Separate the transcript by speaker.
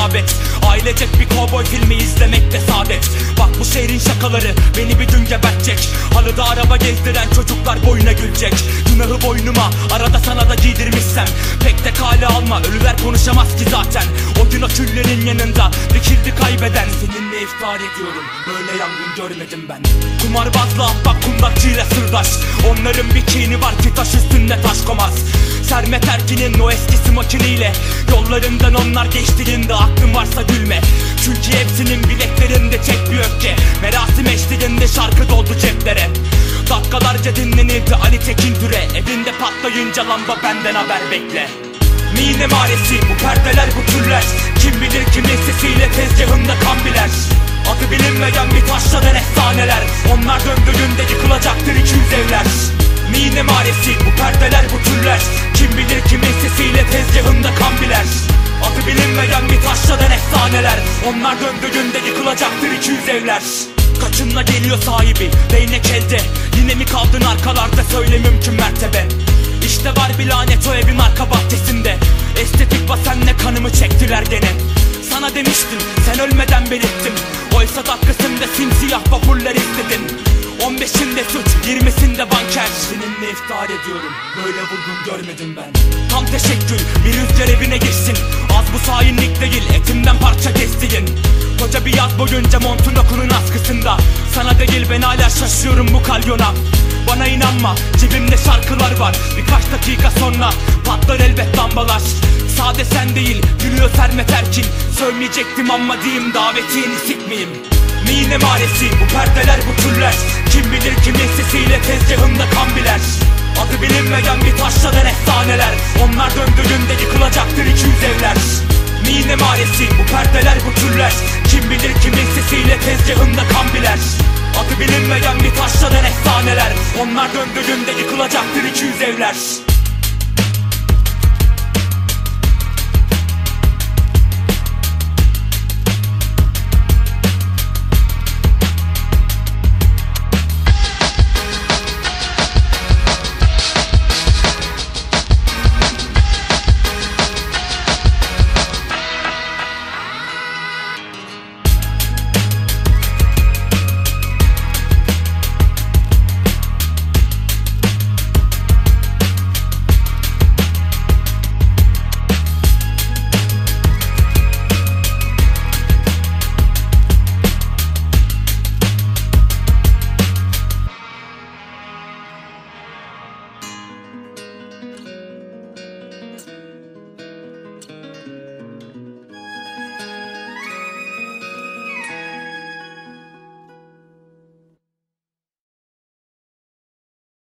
Speaker 1: mabet Ailecek bir kovboy filmi izlemekte saadet. Bak bu şehrin şakaları beni bir gün gebertecek. Halıda araba gezdiren çocuklar boyuna gülecek. Günahı boynuma arada sana da giydirmişsem. Pek de kale alma ölüler konuşamaz ki zaten. O gün o küllerin yanında dikildi kaybeden. Seninle iftihar ediyorum böyle yangın görmedim ben. Kumarbazla ahbap kundakçıyla sırdaş. Onların bir kini var ki taş üstünde taş komaz. Sermet Erkin'in o eskisi makiniyle Yollarından onlar geçtiğinde aklın varsa gülme. Çünkü hepsinin bileklerinde çek bir öfke. Merasim eşliğinde şarkı doldu ceplere. Dakikalarca dinlenirdi Ali Tekin Türe. Evinde patlayınca lamba benden haber bekle. Mine maresi bu perdeler bu türler. Kim bilir kimin sesiyle tezgahında kan biler. Adı bilinmeyen bir taşladan efsaneler. Onlar döndüğünde yıkılacaktır 200 evler. Mine maresi bu perdeler bu türler Bilir kimin sesiyle tezgahında kan biler. Adı bilinmeyen bir taşladan efsaneler. Onlar döndüğünde yıkılacaktır 200 evler. Kaçınla geliyor sahibi değnek elde. Yine mi kaldın arkalarda söyle mümkün mertebe. İşte var bir lanet o evin arka bahçesinde. Estetik basenle kanımı çektiler gene. Sana demiştim sen ölmeden belirttim. Oysa dakikasında simsiyah vapurlar istedin 15'inde suç 20'sinde banker. Seninle iftihar ediyorum böyle vurgun görmedim ben. Tam teşekkür bir rüzgar evine girsin Az bu sahinlik değil etimden parça kestiğin. Koca bir yaz boyunca montun okunun askısında. Sana değil ben hala şaşıyorum bu kalyona. Bana inanma cebimde şarkılar var. Birkaç dakika sonra patlar elbet lambalar. Sade sen değil gülüyor Sermet Erkin Sövmeyecektim ama diyeyim davetini sikmeyeyim Mine maresi bu perdeler bu türler. Kim bilir kimin sesiyle tezgahında kan biler. Adı bilinmeyen bir taşladan efsaneler. Onlar döndüğünde yıkılacaktır 200 evler. Mine maresi bu perdeler bu türler. Kim bilir kimin sesiyle tezgahında kan biler. Adı bilinmeyen bir taşladan efsaneler. Onlar döndüğünde yıkılacaktır 200 evler